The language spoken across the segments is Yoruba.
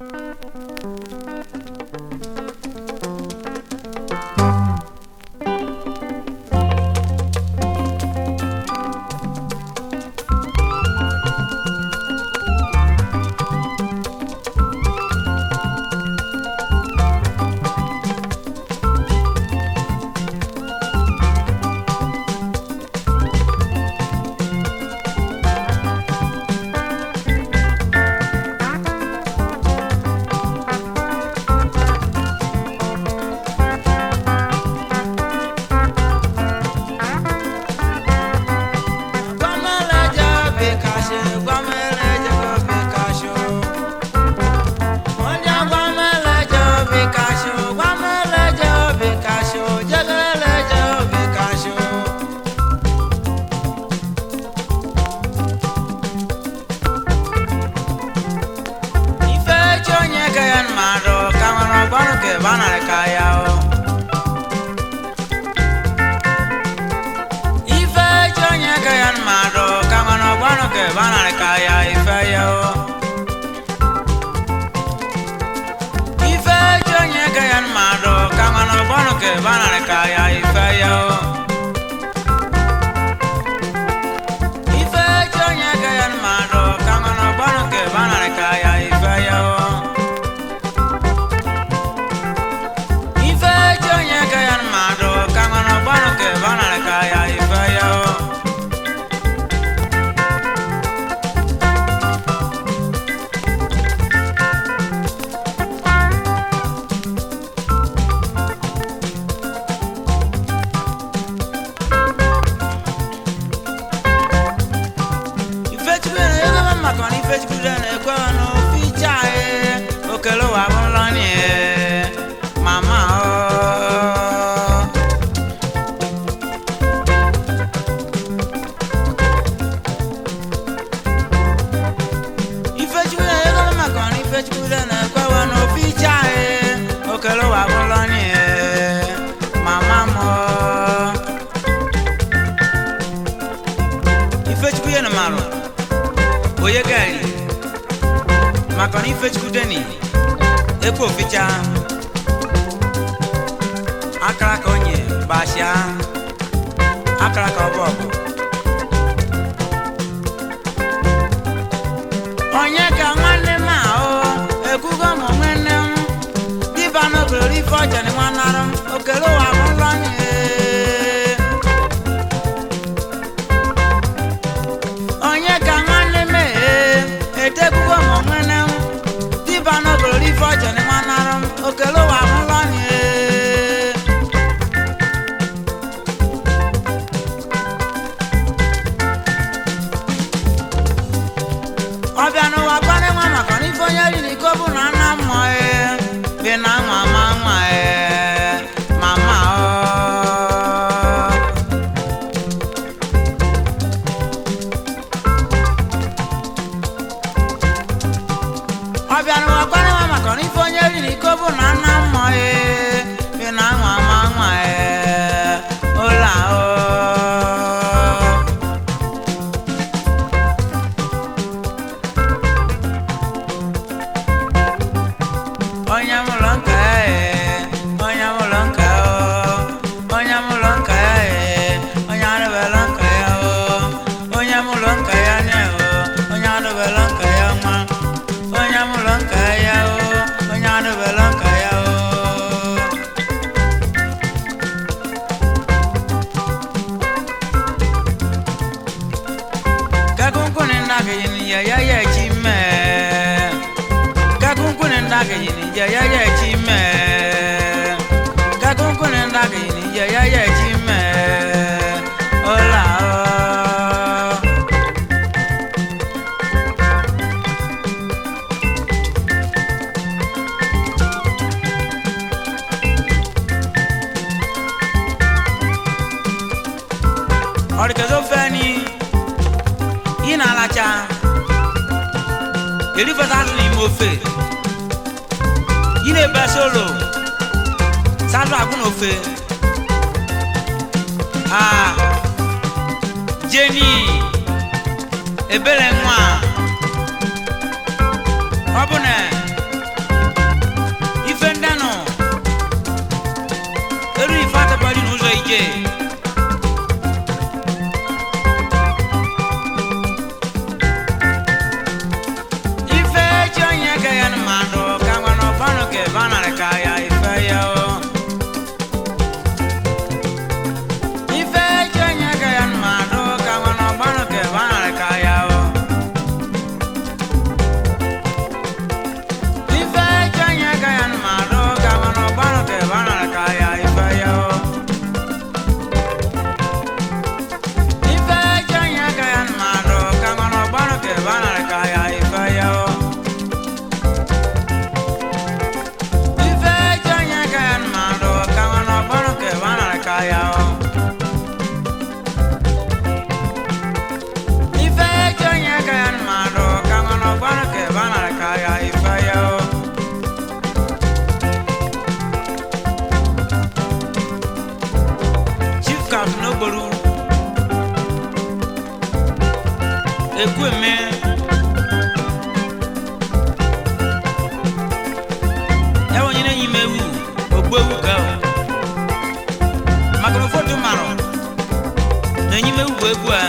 Música kan kan bọ̀. onye ka nwanne m a o ekwugo m nwanne m dịba n'okiriri ife ọjọrọ nwanara m okere ụwa m ụlọ nye onye ka nwanne m ee etekwugo m nwanne m dịba n'okiriri ife ọjọrọ nwanara m okere ụwa m ụlọ nye ya ya ya chi me ka kun kun ya ya ya chi me ka kun kun ya ya ya chi me ola Orkezo fani ina elifasanu imofe yine basolo sanu agunofe a ah. jeni ebele nwa ọbụna ife ndanụ eru ife atabali n'ụzọ ije kap no boru ekwe me ẹwọ nyina nyi ma ewu ogbu ewu ka o makrofo do maro na nyi ma ewu egwu a.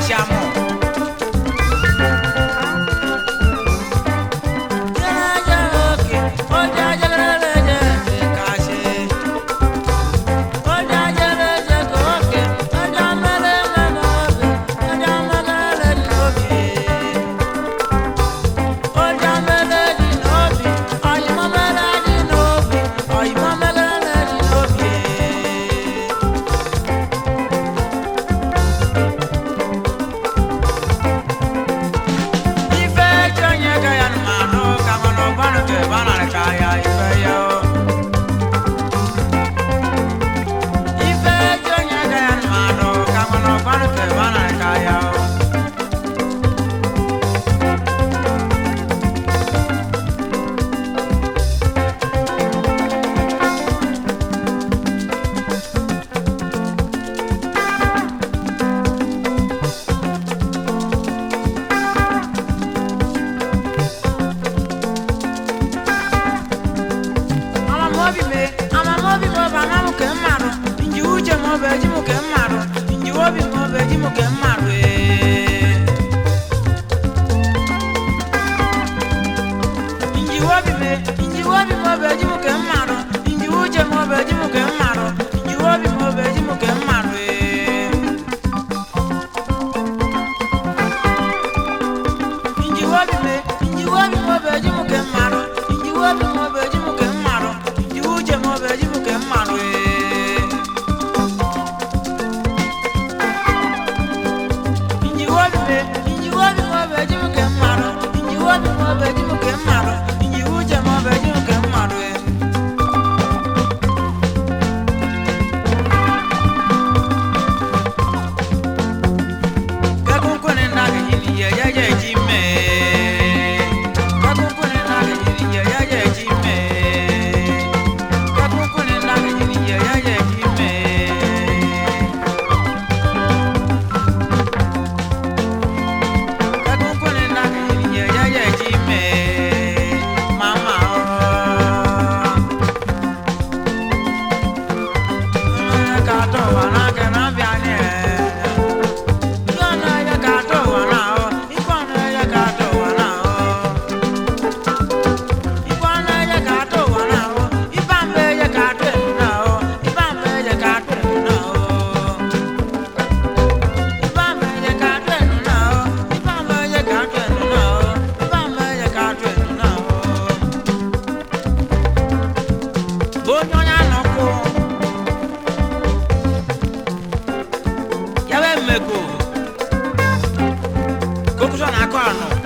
夏末。meko kokuso na akọ anọ